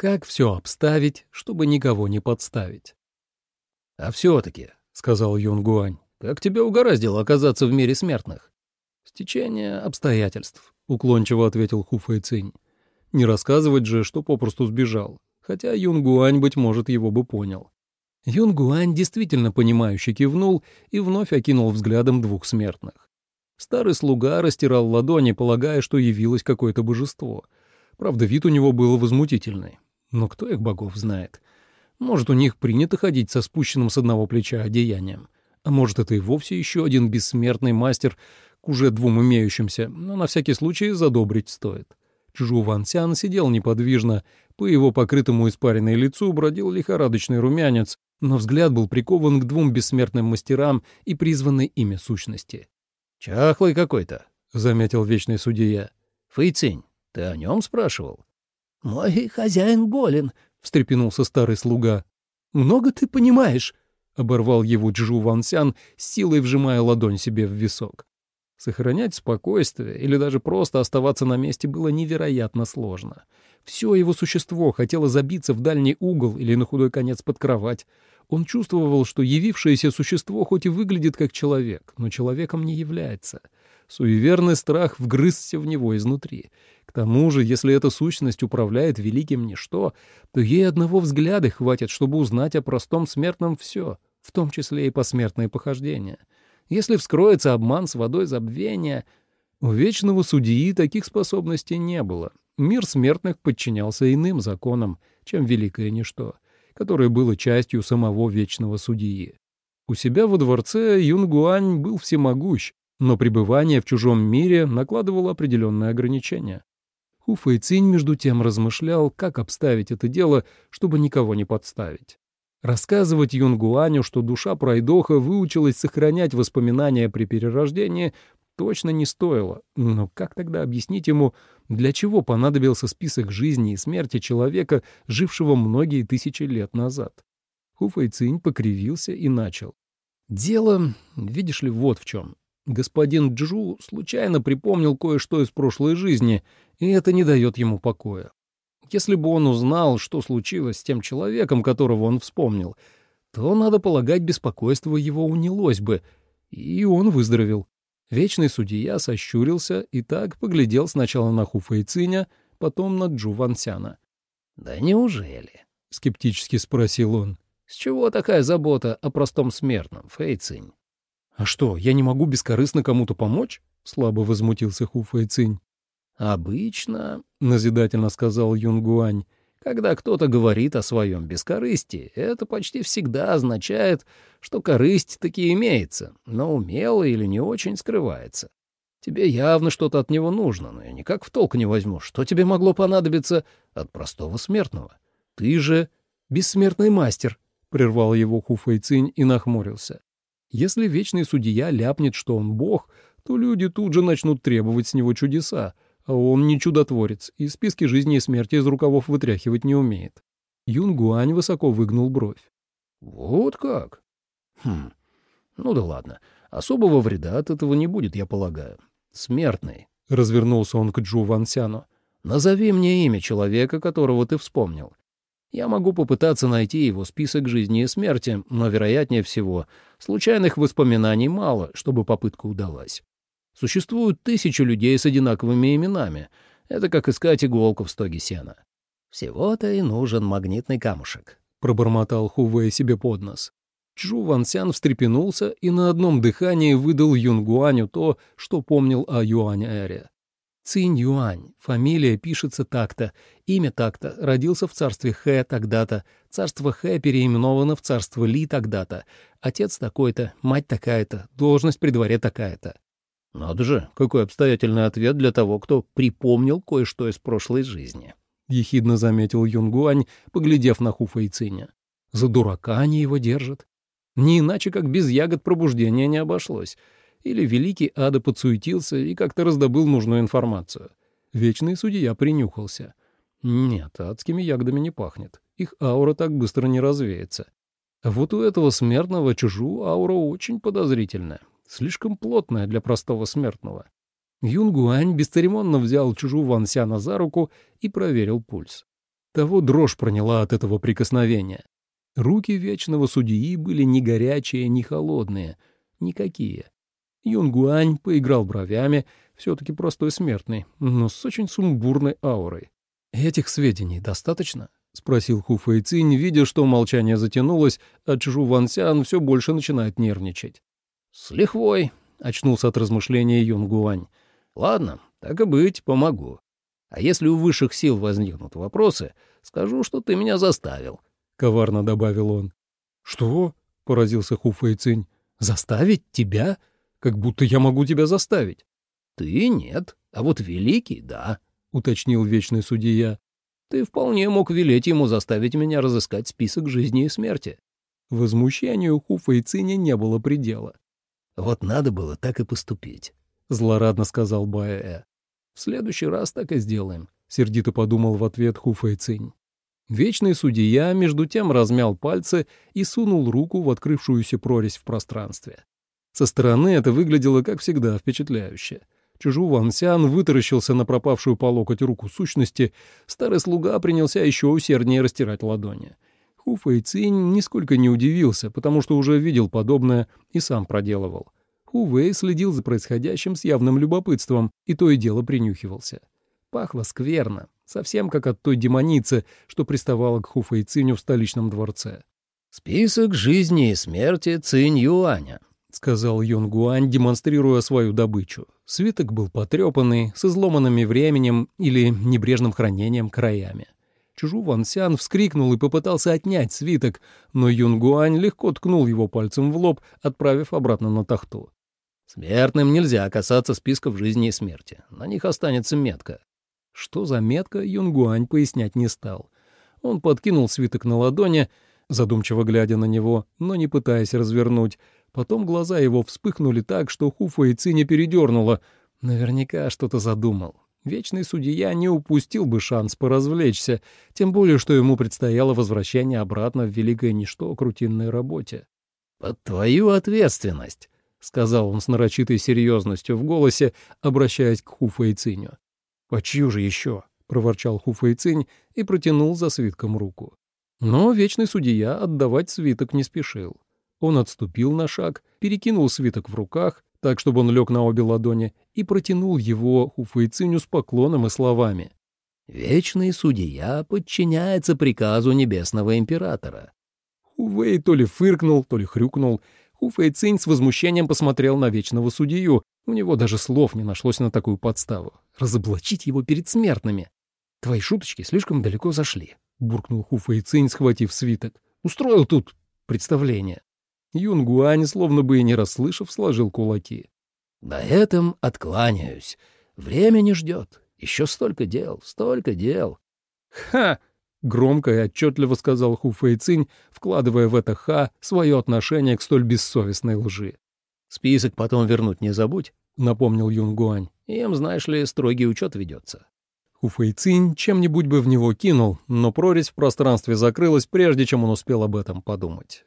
как все обставить, чтобы никого не подставить. «А все-таки», — сказал Юн Гуань, — «как тебя угораздило оказаться в мире смертных?» «Стечение обстоятельств», — уклончиво ответил Ху Фэйцинь. Не рассказывать же, что попросту сбежал, хотя Юн Гуань, быть может, его бы понял. Юн Гуань действительно понимающе кивнул и вновь окинул взглядом двух смертных. Старый слуга растирал ладони, полагая, что явилось какое-то божество. Правда, вид у него был возмутительный. Но кто их богов знает? Может, у них принято ходить со спущенным с одного плеча одеянием. А может, это и вовсе еще один бессмертный мастер к уже двум имеющимся, но на всякий случай задобрить стоит. Чжу Ван Сян сидел неподвижно, по его покрытому испаренной лицу бродил лихорадочный румянец, но взгляд был прикован к двум бессмертным мастерам и призванной ими сущности. «Чахлый какой-то», — заметил вечный судья. «Фэйцинь, ты о нем спрашивал?» «Мой хозяин болен», — встрепенулся старый слуга. «Много ты понимаешь», — оборвал его Джу Ван Сян, силой вжимая ладонь себе в висок. Сохранять спокойствие или даже просто оставаться на месте было невероятно сложно. Все его существо хотело забиться в дальний угол или на худой конец под кровать. Он чувствовал, что явившееся существо хоть и выглядит как человек, но человеком не является. Суеверный страх вгрызся в него изнутри. К тому же, если эта сущность управляет великим ничто, то ей одного взгляда хватит, чтобы узнать о простом смертном все, в том числе и посмертные похождения. Если вскроется обман с водой забвения, у вечного судьи таких способностей не было. Мир смертных подчинялся иным законам, чем великое ничто, которое было частью самого вечного судьи. У себя во дворце Юнгуань был всемогущ, но пребывание в чужом мире накладывало определенные ограничения. Ху Фэйцинь между тем размышлял, как обставить это дело, чтобы никого не подставить. Рассказывать Юнгуаню, что душа пройдоха выучилась сохранять воспоминания при перерождении, точно не стоило. Но как тогда объяснить ему, для чего понадобился список жизни и смерти человека, жившего многие тысячи лет назад? Хуфайцинь покривился и начал. «Дело, видишь ли, вот в чем. Господин Джу случайно припомнил кое-что из прошлой жизни, и это не дает ему покоя. Если бы он узнал, что случилось с тем человеком, которого он вспомнил, то, надо полагать, беспокойство его унялось бы, и он выздоровел. Вечный судья сощурился и так поглядел сначала на Хуфа и Циня, потом на Джу Вансяна. «Да неужели?» — скептически спросил он. «С чего такая забота о простом смертном, Фэйцинь?» «А что, я не могу бескорыстно кому-то помочь?» — слабо возмутился Ху Фэйцинь. «Обычно, — назидательно сказал Юнгуань, — когда кто-то говорит о своем бескорыстии, это почти всегда означает, что корысть таки имеется, но умело или не очень скрывается. Тебе явно что-то от него нужно, но я никак в толк не возьму, что тебе могло понадобиться от простого смертного. Ты же бессмертный мастер, — прервал его Хуфэйцинь и нахмурился. Если вечный судья ляпнет, что он бог, то люди тут же начнут требовать с него чудеса, а он не чудотворец и списки жизни и смерти из рукавов вытряхивать не умеет. Юн Гуань высоко выгнул бровь. «Вот как? Хм, ну да ладно. Особого вреда от этого не будет, я полагаю. Смертный», — развернулся он к Джу Вансяну. «Назови мне имя человека, которого ты вспомнил. Я могу попытаться найти его список жизни и смерти, но, вероятнее всего, случайных воспоминаний мало, чтобы попытка удалась. Существуют тысячи людей с одинаковыми именами. Это как искать иголку в стоге сена. Всего-то и нужен магнитный камушек», — пробормотал Хувей себе под нос. Чжу Вансян встрепенулся и на одном дыхании выдал Юнгуаню то, что помнил о Юань-Эре. Цинь Юань, фамилия пишется так-то, имя так-то, родился в царстве Хэ тогда-то, царство Хэ переименовано в царство Ли тогда-то, отец такой-то, мать такая-то, должность при дворе такая-то. Надо же, какой обстоятельный ответ для того, кто припомнил кое-что из прошлой жизни. — ехидно заметил Юнгуань, поглядев на Хуфа и Циня. «За дурака они его держат. Не иначе, как без ягод пробуждения не обошлось. Или великий Ада подсуетился и как-то раздобыл нужную информацию. Вечный судья принюхался. Нет, адскими ягодами не пахнет. Их аура так быстро не развеется. А вот у этого смертного чужу аура очень подозрительная слишком плотная для простого смертного. Юнгуань бесцеремонно взял чужу Вансяна за руку и проверил пульс. Того дрожь проняла от этого прикосновения. Руки вечного судьи были ни горячие, ни холодные, никакие. Юнгуань поиграл бровями, все-таки простой смертный, но с очень сумбурной аурой. «Этих сведений достаточно?» — спросил Ху Фэйцинь, видя, что молчание затянулось, а Чжу Вансян все больше начинает нервничать. «С лихвой», — очнулся от размышления Юнгуань. «Ладно, так и быть, помогу. А если у высших сил возникнут вопросы, скажу, что ты меня заставил», — коварно добавил он. «Что?» — поразился Ху Фэйцинь. «Заставить тебя? Как будто я могу тебя заставить». «Ты нет, а вот Великий — да», — уточнил Вечный Судья. «Ты вполне мог велеть ему заставить меня разыскать список жизни и смерти». Возмущению Ху Фэйциня не было предела. «Вот надо было так и поступить», — злорадно сказал Баэ. «В следующий раз так и сделаем», — сердито подумал в ответ Ху Фэйцинь. Вечный судья между тем размял пальцы и сунул руку в открывшуюся прорезь в пространстве. Со стороны это выглядело, как всегда, впечатляюще. Чужу Вансян вытаращился на пропавшую по локоть руку сущности, старый слуга принялся еще усерднее растирать ладони. Ху Фэйцинь нисколько не удивился, потому что уже видел подобное и сам проделывал. Ху Вэй следил за происходящим с явным любопытством и то и дело принюхивался. Пахло скверно, совсем как от той демоницы, что приставала к Ху Фэйциню в столичном дворце. «Список жизни и смерти Цинь Юаня», — сказал Юн Гуань, демонстрируя свою добычу. Свиток был потрепанный, с изломанными временем или небрежным хранением краями. Чужу Ван Сян вскрикнул и попытался отнять свиток, но Юн Гуань легко ткнул его пальцем в лоб, отправив обратно на тахту. «Смертным нельзя касаться списков жизни и смерти. На них останется метка». Что за метка, Юн Гуань пояснять не стал. Он подкинул свиток на ладони, задумчиво глядя на него, но не пытаясь развернуть, Потом глаза его вспыхнули так, что Хуфа и Циня передернуло. Наверняка что-то задумал. Вечный судья не упустил бы шанс поразвлечься, тем более, что ему предстояло возвращение обратно в великое ничто к рутинной работе. «Под твою ответственность», — сказал он с нарочитой серьезностью в голосе, обращаясь к Хуфа и Циню. «А чью же еще?» — проворчал Хуфа и Цинь и протянул за свитком руку. Но вечный судья отдавать свиток не спешил. Он отступил на шаг, перекинул свиток в руках, так, чтобы он лег на обе ладони, и протянул его Хуфэйциню с поклоном и словами. «Вечный судья подчиняется приказу небесного императора». Хувей то ли фыркнул, то ли хрюкнул. Хуфэйцинь с возмущением посмотрел на вечного судью. У него даже слов не нашлось на такую подставу. Разоблачить его перед смертными. «Твои шуточки слишком далеко зашли», — буркнул Хуфэйцинь, схватив свиток. «Устроил тут представление». Юнгуань, словно бы и не расслышав, сложил кулаки. «На этом откланяюсь. Время не ждет. Еще столько дел, столько дел». «Ха!» — громко и отчетливо сказал Ху Фэйцинь, вкладывая в это «ха» свое отношение к столь бессовестной лжи. «Список потом вернуть не забудь», — напомнил Юнгуань. «Им, знаешь ли, строгий учет ведется». Хуфэйцинь чем-нибудь бы в него кинул, но прорезь в пространстве закрылась, прежде чем он успел об этом подумать.